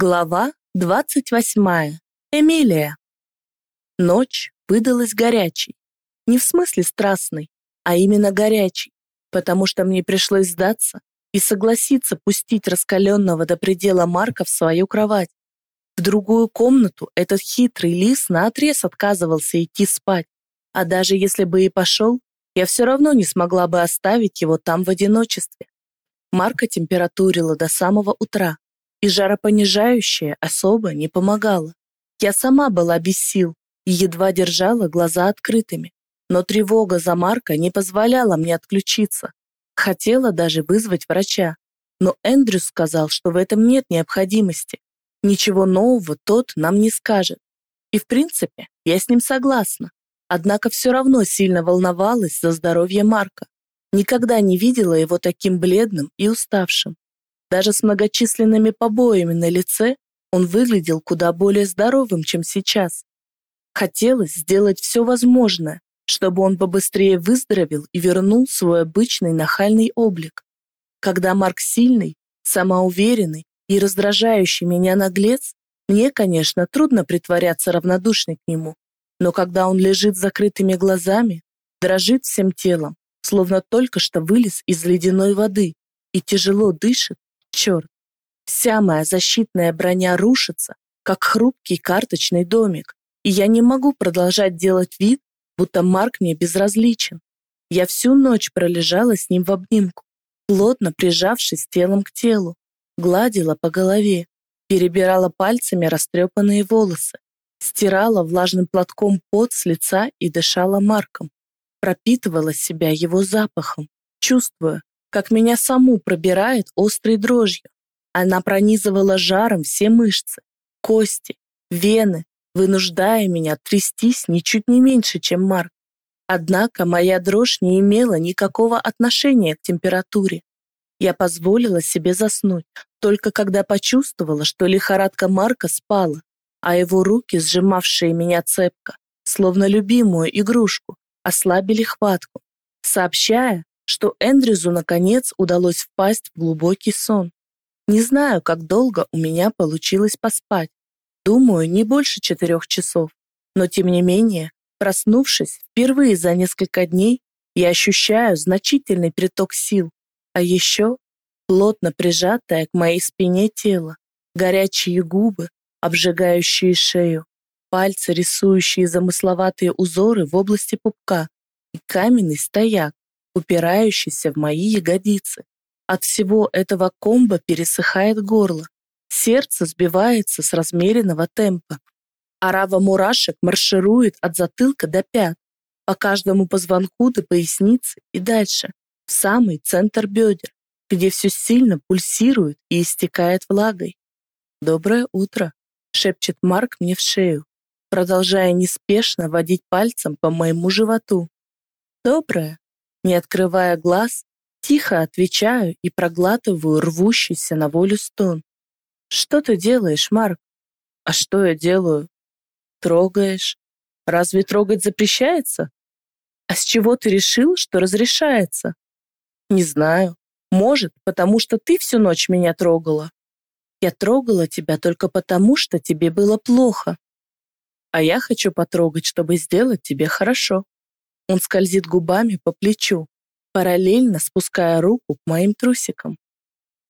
Глава 28. Эмилия. Ночь выдалась горячей. Не в смысле страстной, а именно горячей, потому что мне пришлось сдаться и согласиться пустить раскаленного до предела Марка в свою кровать. В другую комнату этот хитрый лис наотрез отказывался идти спать, а даже если бы и пошел, я все равно не смогла бы оставить его там в одиночестве. Марка температурила до самого утра, и жаропонижающее особо не помогало. Я сама была без сил и едва держала глаза открытыми, но тревога за Марка не позволяла мне отключиться. Хотела даже вызвать врача, но Эндрюс сказал, что в этом нет необходимости. Ничего нового тот нам не скажет. И в принципе, я с ним согласна. Однако все равно сильно волновалась за здоровье Марка. Никогда не видела его таким бледным и уставшим. Даже с многочисленными побоями на лице он выглядел куда более здоровым, чем сейчас. Хотелось сделать все возможное, чтобы он побыстрее выздоровел и вернул свой обычный нахальный облик. Когда Марк сильный, самоуверенный и раздражающий меня наглец, мне, конечно, трудно притворяться равнодушной к нему, но когда он лежит с закрытыми глазами, дрожит всем телом, словно только что вылез из ледяной воды и тяжело дышит, Черт, вся моя защитная броня рушится, как хрупкий карточный домик, и я не могу продолжать делать вид, будто Марк мне безразличен. Я всю ночь пролежала с ним в обнимку, плотно прижавшись телом к телу, гладила по голове, перебирала пальцами растрепанные волосы, стирала влажным платком пот с лица и дышала Марком, пропитывала себя его запахом, чувствуя, как меня саму пробирает острой дрожью. Она пронизывала жаром все мышцы, кости, вены, вынуждая меня трястись ничуть не меньше, чем Марк. Однако моя дрожь не имела никакого отношения к температуре. Я позволила себе заснуть, только когда почувствовала, что лихорадка Марка спала, а его руки, сжимавшие меня цепко, словно любимую игрушку, ослабили хватку, сообщая, что Эндрюзу, наконец, удалось впасть в глубокий сон. Не знаю, как долго у меня получилось поспать. Думаю, не больше четырех часов. Но, тем не менее, проснувшись впервые за несколько дней, я ощущаю значительный приток сил. А еще плотно прижатое к моей спине тело, горячие губы, обжигающие шею, пальцы, рисующие замысловатые узоры в области пупка и каменный стояк, упирающийся в мои ягодицы. От всего этого комбо пересыхает горло. Сердце сбивается с размеренного темпа. Арава мурашек марширует от затылка до пят, по каждому позвонку до поясницы и дальше, в самый центр бедер, где все сильно пульсирует и истекает влагой. «Доброе утро», — шепчет Марк мне в шею, продолжая неспешно водить пальцем по моему животу. «Доброе», не открывая глаз, тихо отвечаю и проглатываю рвущийся на волю стон. «Что ты делаешь, Марк?» «А что я делаю?» «Трогаешь. Разве трогать запрещается?» «А с чего ты решил, что разрешается?» «Не знаю. Может, потому что ты всю ночь меня трогала. Я трогала тебя только потому, что тебе было плохо. А я хочу потрогать, чтобы сделать тебе хорошо». Он скользит губами по плечу, параллельно спуская руку к моим трусикам.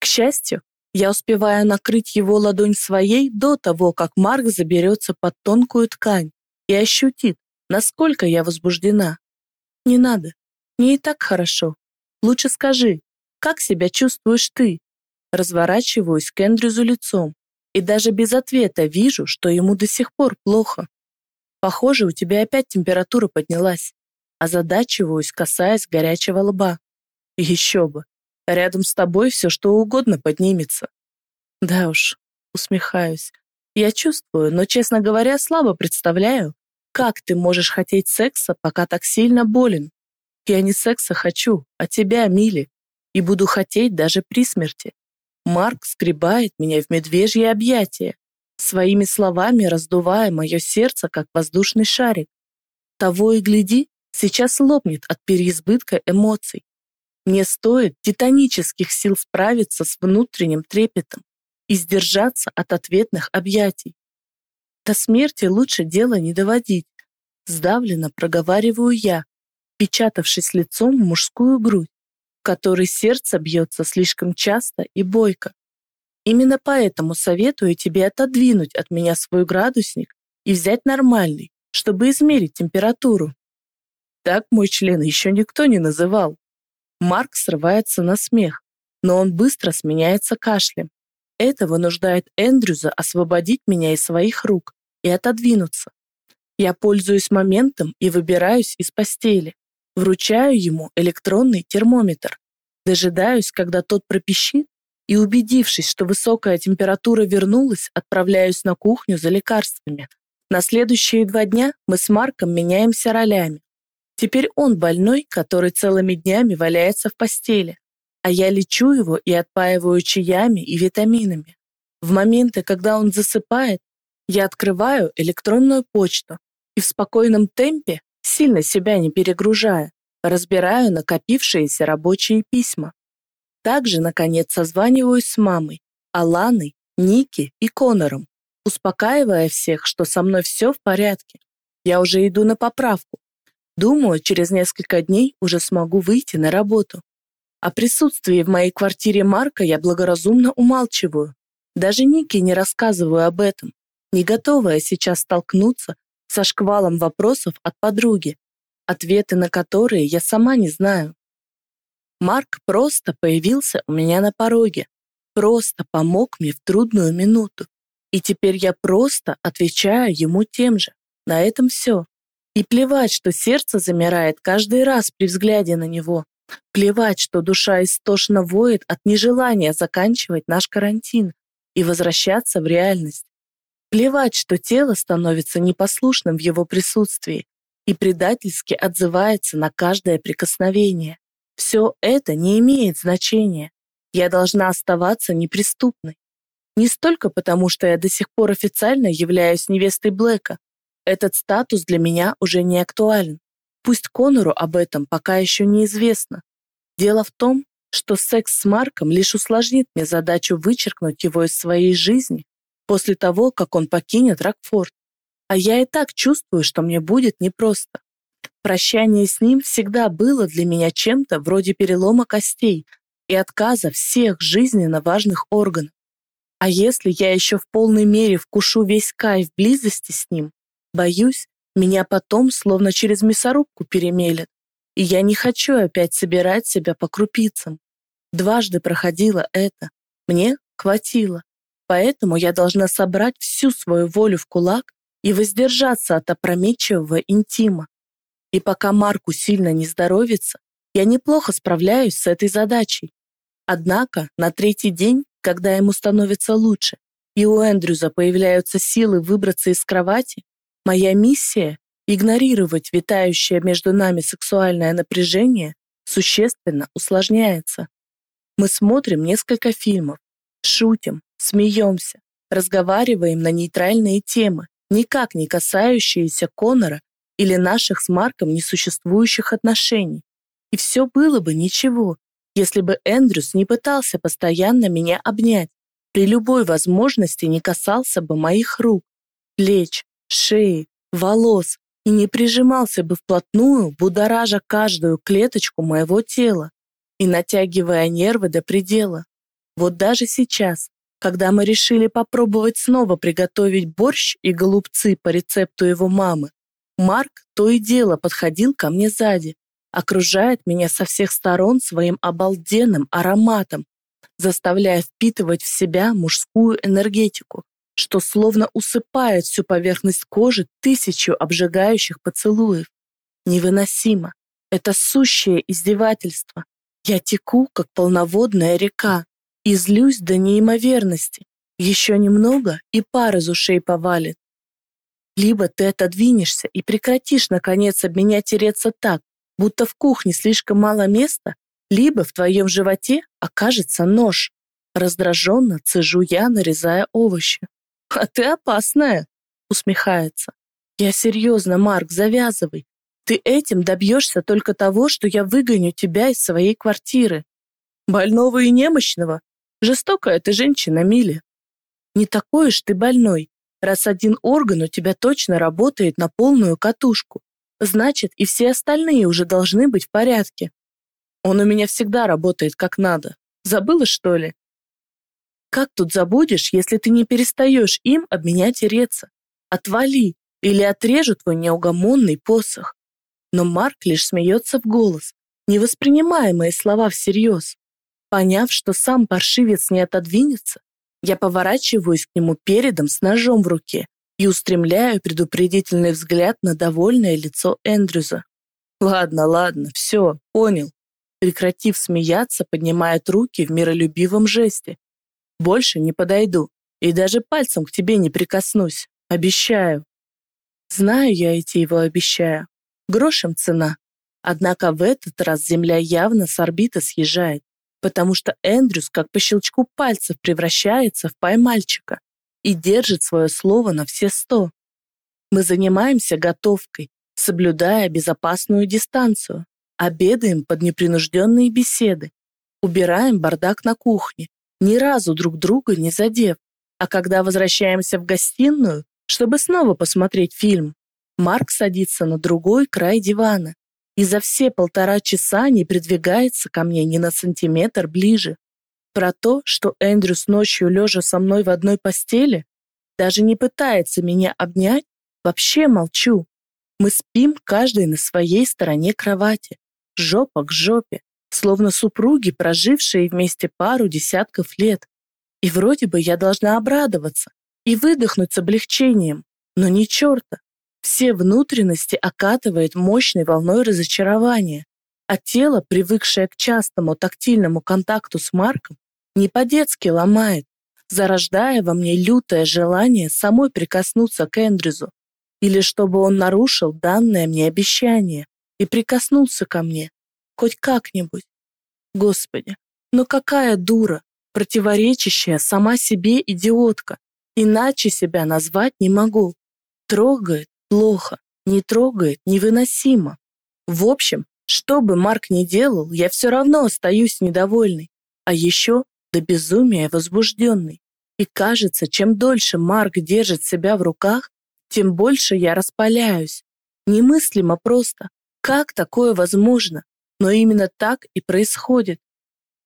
К счастью, я успеваю накрыть его ладонь своей до того, как Марк заберется под тонкую ткань и ощутит, насколько я возбуждена. Не надо, мне и так хорошо. Лучше скажи, как себя чувствуешь ты? Разворачиваюсь к Эндрюзу лицом и даже без ответа вижу, что ему до сих пор плохо. Похоже, у тебя опять температура поднялась озадачиваюсь, касаясь горячего лба. Еще бы, рядом с тобой все что угодно поднимется. Да уж, усмехаюсь. Я чувствую, но, честно говоря, слабо представляю, как ты можешь хотеть секса, пока так сильно болен. Я не секса хочу, а тебя, Мили, и буду хотеть даже при смерти. Марк скребает меня в медвежье объятия, своими словами раздувая мое сердце, как воздушный шарик. Того и гляди, сейчас лопнет от переизбытка эмоций. Мне стоит титанических сил справиться с внутренним трепетом. и сдержаться от ответных объятий. До смерти лучше дело не доводить. Сдавленно проговариваю я, печатавшись лицом в мужскую грудь, в которой сердце бьется слишком часто и бойко. Именно поэтому советую тебе отодвинуть от меня свой градусник и взять нормальный, чтобы измерить температуру. Так мой член еще никто не называл. Марк срывается на смех, но он быстро сменяется кашлем. Это вынуждает Эндрюза освободить меня из своих рук и отодвинуться. Я пользуюсь моментом и выбираюсь из постели. Вручаю ему электронный термометр. Дожидаюсь, когда тот пропищит, и, убедившись, что высокая температура вернулась, отправляюсь на кухню за лекарствами. На следующие два дня мы с Марком меняемся ролями. Теперь он больной, который целыми днями валяется в постели, а я лечу его и отпаиваю чаями и витаминами. В моменты, когда он засыпает, я открываю электронную почту и в спокойном темпе, сильно себя не перегружая, разбираю накопившиеся рабочие письма. Также, наконец, созваниваюсь с мамой, Аланой, Ники и Конором, успокаивая всех, что со мной все в порядке. Я уже иду на поправку, Думаю, через несколько дней уже смогу выйти на работу. О присутствии в моей квартире Марка я благоразумно умалчиваю. Даже Нике не рассказываю об этом, не готовая сейчас столкнуться со шквалом вопросов от подруги, ответы на которые я сама не знаю. Марк просто появился у меня на пороге, просто помог мне в трудную минуту. И теперь я просто отвечаю ему тем же. На этом все. И плевать, что сердце замирает каждый раз при взгляде на него. Плевать, что душа истошно воет от нежелания заканчивать наш карантин и возвращаться в реальность. Плевать, что тело становится непослушным в его присутствии и предательски отзывается на каждое прикосновение. Все это не имеет значения. Я должна оставаться неприступной. Не столько потому, что я до сих пор официально являюсь невестой Блэка, этот статус для меня уже не актуален. Пусть Конору об этом пока еще неизвестно. Дело в том, что секс с Марком лишь усложнит мне задачу вычеркнуть его из своей жизни после того, как он покинет Рокфорд. А я и так чувствую, что мне будет непросто. Прощание с ним всегда было для меня чем-то вроде перелома костей и отказа всех жизненно важных органов. А если я еще в полной мере вкушу весь кайф близости с ним, Боюсь, меня потом словно через мясорубку перемелет, и я не хочу опять собирать себя по крупицам. Дважды проходило это, мне хватило, поэтому я должна собрать всю свою волю в кулак и воздержаться от опрометчивого интима. И пока Марку сильно не здоровится, я неплохо справляюсь с этой задачей. Однако на третий день, когда ему становится лучше, и у Эндрюза появляются силы выбраться из кровати, Моя миссия — игнорировать витающее между нами сексуальное напряжение существенно усложняется. Мы смотрим несколько фильмов, шутим, смеемся, разговариваем на нейтральные темы, никак не касающиеся Конора или наших с Марком несуществующих отношений. И все было бы ничего, если бы Эндрюс не пытался постоянно меня обнять, при любой возможности не касался бы моих рук, плеч, шеи, волос и не прижимался бы вплотную, будоража каждую клеточку моего тела и натягивая нервы до предела. Вот даже сейчас, когда мы решили попробовать снова приготовить борщ и голубцы по рецепту его мамы, Марк то и дело подходил ко мне сзади, окружает меня со всех сторон своим обалденным ароматом, заставляя впитывать в себя мужскую энергетику, что словно усыпает всю поверхность кожи тысячу обжигающих поцелуев. Невыносимо. Это сущее издевательство. Я теку, как полноводная река, и злюсь до неимоверности. Еще немного, и пар из ушей повалит. Либо ты отодвинешься и прекратишь, наконец, об меня тереться так, будто в кухне слишком мало места, либо в твоем животе окажется нож. Раздраженно цежу я, нарезая овощи. «А ты опасная», — усмехается. «Я серьезно, Марк, завязывай. Ты этим добьешься только того, что я выгоню тебя из своей квартиры. Больного и немощного. Жестокая ты женщина, Милли. не такой уж ты больной, раз один орган у тебя точно работает на полную катушку. Значит, и все остальные уже должны быть в порядке. Он у меня всегда работает как надо. Забыла, что ли? Как тут забудешь, если ты не перестаешь им об меня тереться? Отвали, или отрежу твой неугомонный посох. Но Марк лишь смеется в голос, не воспринимая мои слова всерьез. Поняв, что сам паршивец не отодвинется, я поворачиваюсь к нему передом с ножом в руке и устремляю предупредительный взгляд на довольное лицо Эндрюза. «Ладно, ладно, все, понял». Прекратив смеяться, поднимает руки в миролюбивом жесте. «Больше не подойду и даже пальцем к тебе не прикоснусь. Обещаю». Знаю я эти его обещаю. Грошем цена. Однако в этот раз земля явно с орбиты съезжает, потому что Эндрюс как по щелчку пальцев превращается в поймальчика и держит свое слово на все сто. Мы занимаемся готовкой, соблюдая безопасную дистанцию, обедаем под непринужденные беседы, убираем бардак на кухне, ни разу друг друга не задев, а когда возвращаемся в гостиную, чтобы снова посмотреть фильм, Марк садится на другой край дивана и за все полтора часа не придвигается ко мне ни на сантиметр ближе. Про то, что Эндрюс ночью лежа со мной в одной постели, даже не пытается меня обнять, вообще молчу. Мы спим каждый на своей стороне кровати, жопа к жопе, словно супруги, прожившие вместе пару десятков лет. И вроде бы я должна обрадоваться и выдохнуть с облегчением, но ни черта. Все внутренности окатывает мощной волной разочарования, а тело, привыкшее к частому тактильному контакту с Марком, не по-детски ломает, зарождая во мне лютое желание самой прикоснуться к Эндрюзу, или чтобы он нарушил данное мне обещание и прикоснулся ко мне, хоть как-нибудь. Господи, ну какая дура, противоречащая сама себе идиотка, иначе себя назвать не могу. Трогает плохо, не трогает невыносимо. В общем, что бы Марк ни делал, я все равно остаюсь недовольной. А еще до безумия возбужденный. И кажется, чем дольше Марк держит себя в руках, тем больше я распаляюсь. Немыслимо просто. Как такое возможно? Но именно так и происходит.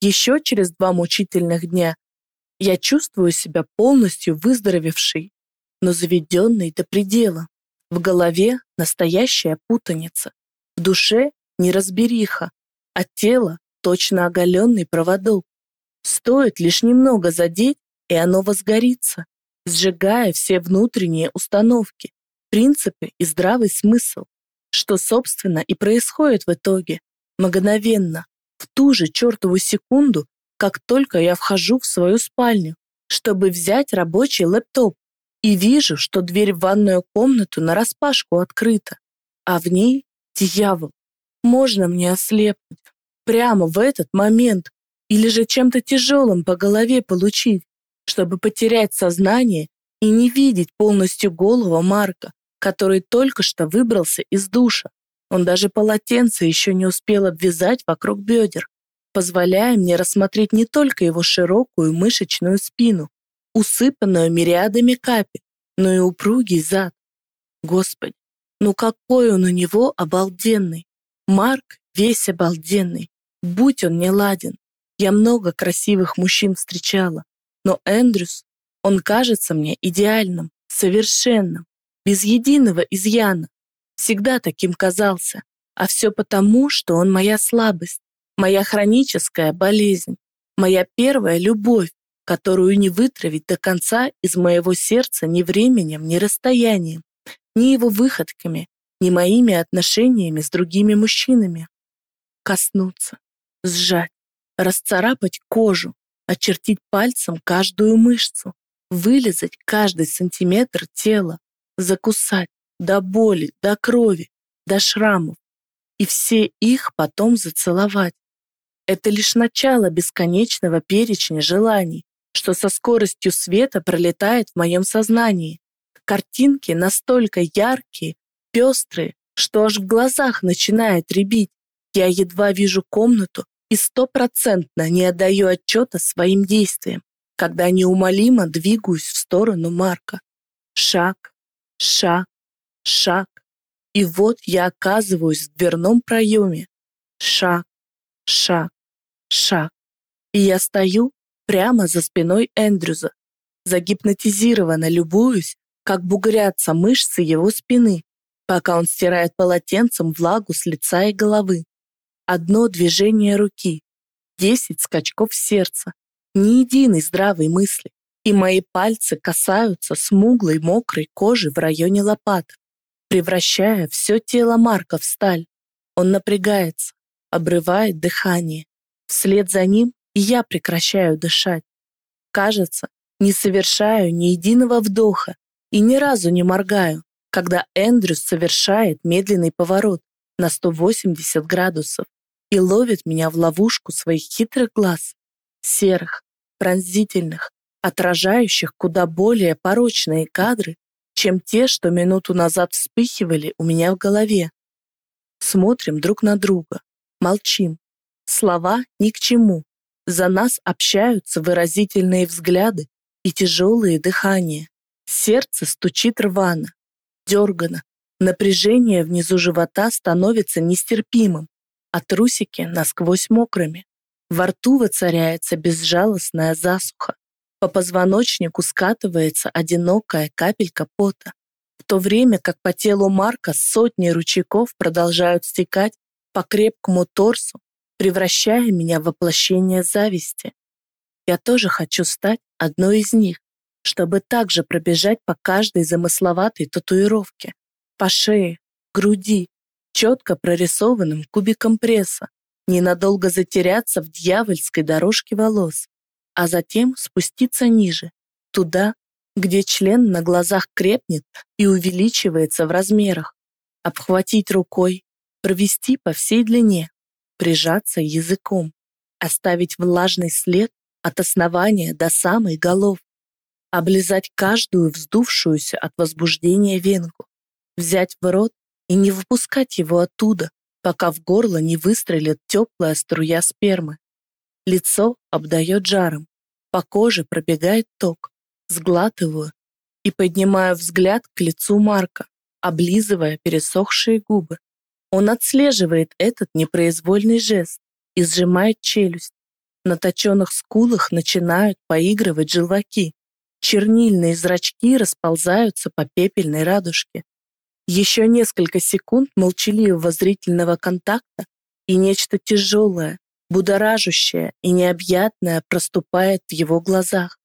Еще через два мучительных дня я чувствую себя полностью выздоровевшей, но заведенной до предела. В голове настоящая путаница, в душе неразбериха, а тело точно оголенный проводок. Стоит лишь немного задеть, и оно возгорится, сжигая все внутренние установки, принципы и здравый смысл, что, собственно, и происходит в итоге, мгновенно, в ту же чертову секунду, как только я вхожу в свою спальню, чтобы взять рабочий лэптоп, и вижу, что дверь в ванную комнату нараспашку открыта, а в ней дьявол. Можно мне ослепнуть прямо в этот момент, или же чем-то тяжелым по голове получить, чтобы потерять сознание и не видеть полностью голову Марка, который только что выбрался из душа. Он даже полотенце еще не успел обвязать вокруг бедер, позволяя мне рассмотреть не только его широкую мышечную спину, усыпанную мириадами капель, но и упругий зад. Господи, ну какой он у него обалденный! Марк весь обалденный, будь он не ладен. Я много красивых мужчин встречала, но Эндрюс, он кажется мне идеальным, совершенным, без единого изъяна. Всегда таким казался, а все потому, что он моя слабость, моя хроническая болезнь, моя первая любовь, которую не вытравить до конца из моего сердца ни временем, ни расстоянием, ни его выходками, ни моими отношениями с другими мужчинами. Коснуться, сжать, расцарапать кожу, очертить пальцем каждую мышцу, вылезать каждый сантиметр тела, закусать до боли, до крови, до шрамов, и все их потом зацеловать. Это лишь начало бесконечного перечня желаний, что со скоростью света пролетает в моем сознании. Картинки настолько яркие, пестрые, что аж в глазах начинает рябить. Я едва вижу комнату, и стопроцентно не отдаю отчета своим действиям. когда неумолимо двигаюсь в сторону Марка. Шаг, шаг, шаг. И вот я оказываюсь в дверном проеме. Шаг, шаг, шаг. И я стою прямо за спиной Эндрюза, загипнотизированно любуюсь, как бугрятся мышцы его спины, пока он стирает полотенцем влагу с лица и головы. Одно движение руки, десять скачков сердца, ни единой здравой мысли, и мои пальцы касаются смуглой мокрой кожи в районе лопаток, превращая все тело Марка в сталь. Он напрягается, обрывает дыхание. Вслед за ним я прекращаю дышать. Кажется, не совершаю ни единого вдоха и ни разу не моргаю, когда Эндрюс совершает медленный поворот на 180 градусов и ловит меня в ловушку своих хитрых глаз, серых, пронзительных, отражающих куда более порочные кадры, чем те, что минуту назад вспыхивали у меня в голове. Смотрим друг на друга, молчим. Слова ни к чему. За нас общаются выразительные взгляды и тяжелые дыхания. Сердце стучит рвано, дергано. Напряжение внизу живота становится нестерпимым, а трусики насквозь мокрыми. Во рту воцаряется безжалостная засуха. По позвоночнику скатывается одинокая капелька пота, в то время как по телу Марка сотни ручейков продолжают стекать по крепкому торсу, превращая меня в воплощение зависти. Я тоже хочу стать одной из них, чтобы также пробежать по каждой замысловатой татуировке, по шее, груди, четко прорисованным кубиком пресса, ненадолго затеряться в дьявольской дорожке волос, а затем спуститься ниже, туда, где член на глазах крепнет и увеличивается в размерах, обхватить рукой, провести по всей длине, прижаться языком, оставить влажный след от основания до самой голов, облизать каждую вздувшуюся от возбуждения венку, взять в рот и не выпускать его оттуда, пока в горло не выстрелит теплая струя спермы. Лицо обдает жаром, по коже пробегает ток, сглатываю и поднимаю взгляд к лицу Марка, облизывая пересохшие губы. Он отслеживает этот непроизвольный жест и сжимает челюсть. На точенных скулах начинают поигрывать желваки. Чернильные зрачки расползаются по пепельной радужке. Еще несколько секунд молчаливого зрительного контакта, и нечто тяжелое, будоражущее и необъятное проступает в его глазах,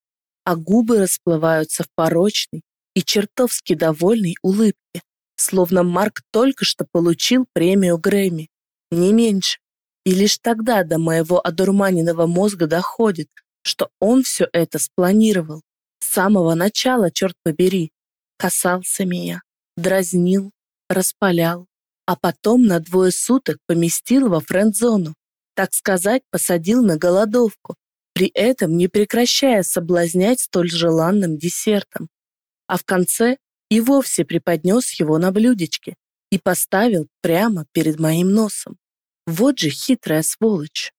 а губы расплываются в порочной и чертовски довольной улыбке, словно Марк только что получил премию Грэмми, не меньше. И лишь тогда до моего одурманенного мозга доходит, что он все это спланировал. С самого начала, черт побери, касался меня, дразнил, распалял, а потом на двое суток поместил во френд-зону, так сказать, посадил на голодовку, при этом не прекращая соблазнять столь желанным десертом. А в конце и вовсе преподнес его на блюдечке и поставил прямо перед моим носом. Вот же хитрая сволочь.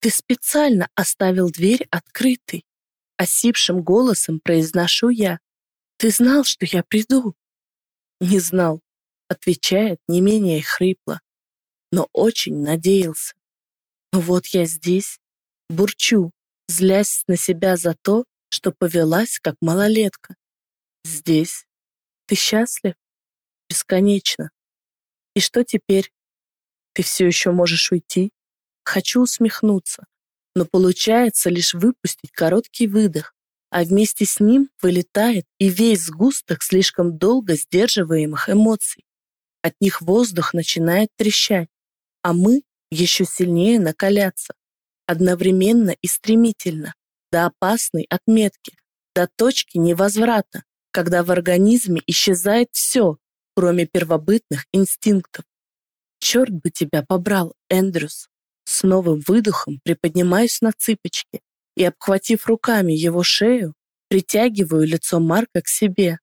Ты специально оставил дверь открытой. Осипшим голосом произношу я. Ты знал, что я приду? Не знал, отвечает не менее хрипло, но очень надеялся. Вот я здесь, бурчу, злясь на себя за то, что повелась как малолетка. Здесь. Ты счастлив? Бесконечно. И что теперь? Ты все еще можешь уйти? Хочу усмехнуться, но получается лишь выпустить короткий выдох, а вместе с ним вылетает и весь сгусток слишком долго сдерживаемых эмоций. От них воздух начинает трещать, а мы еще сильнее накаляться, одновременно и стремительно, до опасной отметки, до точки невозврата, когда в организме исчезает все, кроме первобытных инстинктов. Черт бы тебя побрал, Эндрюс. С новым выдохом приподнимаюсь на цыпочки и, обхватив руками его шею, притягиваю лицо Марка к себе.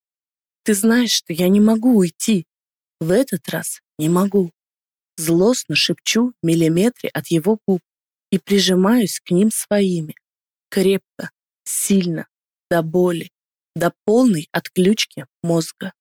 Ты знаешь, что я не могу уйти. В этот раз не могу. Злостно шепчу в миллиметре от его губ и прижимаюсь к ним своими. Крепко, Сильно, до боли, до полной отключки мозга.